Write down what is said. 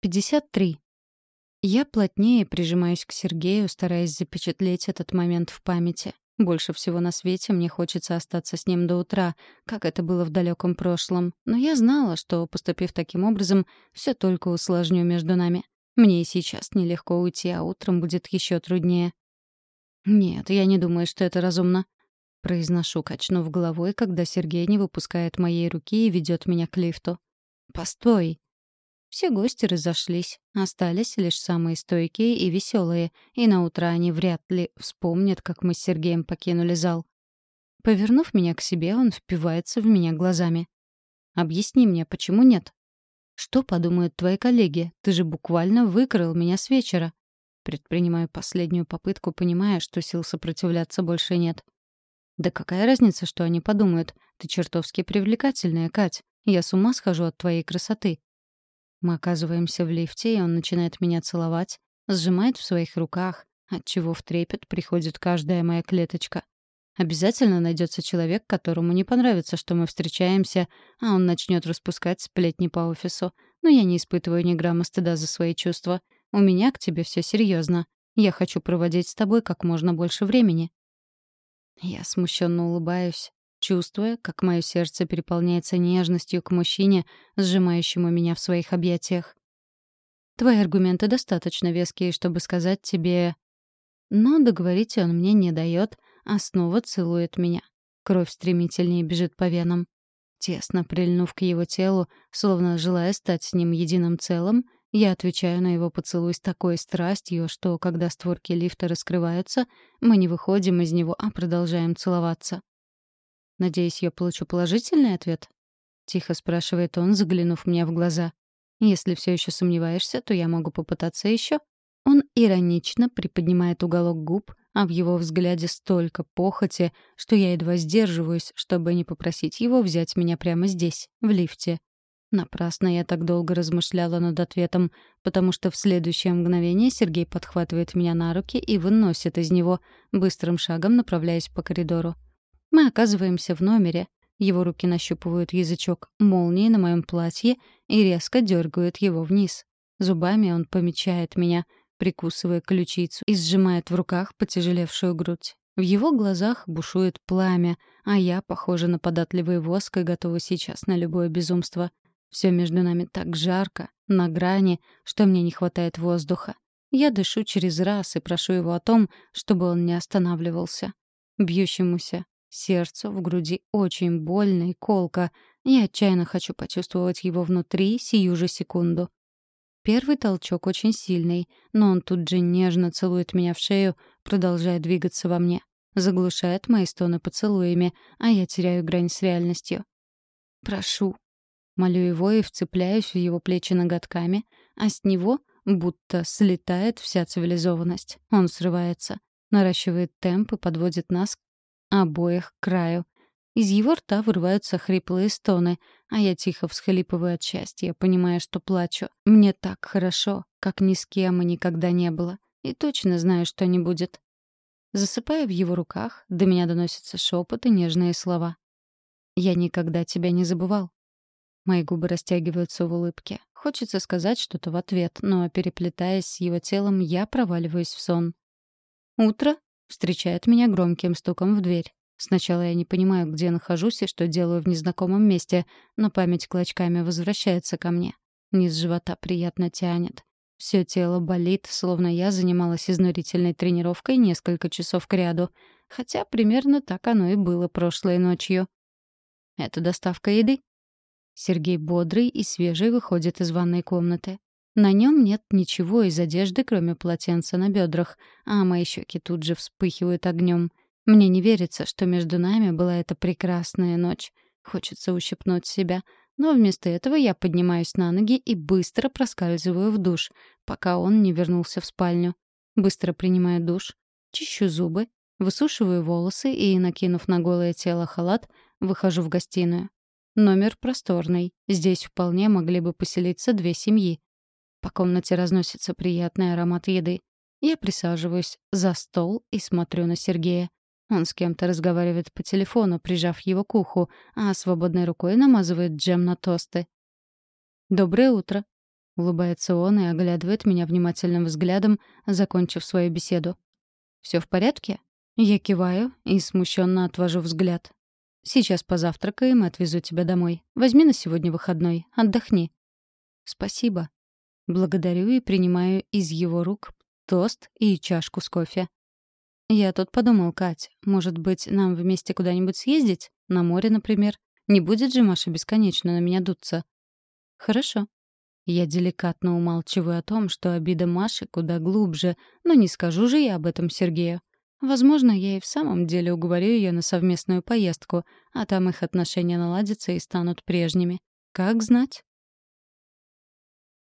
53. Я плотнее прижимаюсь к Сергею, стараясь запечатлеть этот момент в памяти. Больше всего на свете мне хочется остаться с ним до утра, как это было в далеком прошлом. Но я знала, что, поступив таким образом, все только усложню между нами. Мне и сейчас нелегко уйти, а утром будет еще труднее. «Нет, я не думаю, что это разумно», — произношу, качнув головой, когда Сергей не выпускает моей руки и ведет меня к лифту. «Постой!» Все гости разошлись, остались лишь самые стойкие и веселые, и на утро они вряд ли вспомнят, как мы с Сергеем покинули зал. Повернув меня к себе, он впивается в меня глазами. «Объясни мне, почему нет?» «Что подумают твои коллеги? Ты же буквально выкрал меня с вечера». Предпринимаю последнюю попытку, понимая, что сил сопротивляться больше нет. «Да какая разница, что они подумают? Ты чертовски привлекательная, Кать. Я с ума схожу от твоей красоты. Мы оказываемся в лифте, и он начинает меня целовать, сжимает в своих руках, отчего в трепет приходит каждая моя клеточка. Обязательно найдется человек, которому не понравится, что мы встречаемся, а он начнет распускать сплетни по офису. Но я не испытываю ни грамма стыда за свои чувства. У меня к тебе все серьезно. Я хочу проводить с тобой как можно больше времени. Я смущенно улыбаюсь, чувствуя, как мое сердце переполняется нежностью к мужчине, сжимающему меня в своих объятиях. Твои аргументы достаточно веские, чтобы сказать тебе... Но договорить он мне не дает, а снова целует меня. Кровь стремительнее бежит по венам. Тесно прильнув к его телу, словно желая стать с ним единым целым, я отвечаю на его поцелуй с такой страстью, что, когда створки лифта раскрываются, мы не выходим из него, а продолжаем целоваться. Надеюсь, я получу положительный ответ? Тихо спрашивает он, заглянув мне в глаза. Если все еще сомневаешься, то я могу попытаться еще. Он иронично приподнимает уголок губ, а в его взгляде столько похоти, что я едва сдерживаюсь, чтобы не попросить его взять меня прямо здесь, в лифте. Напрасно я так долго размышляла над ответом, потому что в следующее мгновение Сергей подхватывает меня на руки и выносит из него, быстрым шагом направляясь по коридору. Мы оказываемся в номере. Его руки нащупывают язычок молнии на моем платье и резко дергают его вниз. Зубами он помечает меня, прикусывая ключицу и сжимает в руках потяжелевшую грудь. В его глазах бушует пламя, а я похожа на податливый воск и готова сейчас на любое безумство. Все между нами так жарко, на грани, что мне не хватает воздуха. Я дышу через раз и прошу его о том, чтобы он не останавливался. Бьющемуся Сердцу в груди очень больно и колко. Я отчаянно хочу почувствовать его внутри сию же секунду. Первый толчок очень сильный, но он тут же нежно целует меня в шею, продолжая двигаться во мне. Заглушает мои стоны поцелуями, а я теряю грань с реальностью. «Прошу». Молю его и вцепляюсь в его плечи ноготками, а с него будто слетает вся цивилизованность. Он срывается, наращивает темп и подводит нас обоих к краю. Из его рта вырываются хриплые стоны, а я тихо всхлипываю от счастья, понимая, что плачу. Мне так хорошо, как ни с кем и никогда не было. И точно знаю, что не будет. Засыпая в его руках, до меня доносятся шепот и нежные слова. «Я никогда тебя не забывал». Мои губы растягиваются в улыбке. Хочется сказать что-то в ответ, но, переплетаясь с его телом, я проваливаюсь в сон. Утро встречает меня громким стуком в дверь. Сначала я не понимаю, где нахожусь и что делаю в незнакомом месте, но память клочками возвращается ко мне. Низ живота приятно тянет. Все тело болит, словно я занималась изнурительной тренировкой несколько часов кряду, хотя примерно так оно и было прошлой ночью. «Это доставка еды?» Сергей бодрый и свежий выходит из ванной комнаты. На нем нет ничего из одежды, кроме полотенца на бедрах, а мои щеки тут же вспыхивают огнем. Мне не верится, что между нами была эта прекрасная ночь. Хочется ущипнуть себя, но вместо этого я поднимаюсь на ноги и быстро проскальзываю в душ, пока он не вернулся в спальню. Быстро принимаю душ, чищу зубы, высушиваю волосы и, накинув на голое тело халат, выхожу в гостиную. Номер просторный. Здесь вполне могли бы поселиться две семьи. По комнате разносится приятный аромат еды. Я присаживаюсь за стол и смотрю на Сергея. Он с кем-то разговаривает по телефону, прижав его к уху, а свободной рукой намазывает джем на тосты. «Доброе утро». Улыбается он и оглядывает меня внимательным взглядом, закончив свою беседу. Все в порядке?» Я киваю и смущенно отвожу взгляд. «Сейчас позавтракаем и отвезу тебя домой. Возьми на сегодня выходной. Отдохни». «Спасибо». Благодарю и принимаю из его рук тост и чашку с кофе. «Я тут подумал, Кать, может быть, нам вместе куда-нибудь съездить? На море, например? Не будет же Маша бесконечно на меня дуться?» «Хорошо». Я деликатно умалчиваю о том, что обида Маши куда глубже, но не скажу же я об этом Сергею. Возможно, я и в самом деле уговорю ее на совместную поездку, а там их отношения наладятся и станут прежними. Как знать?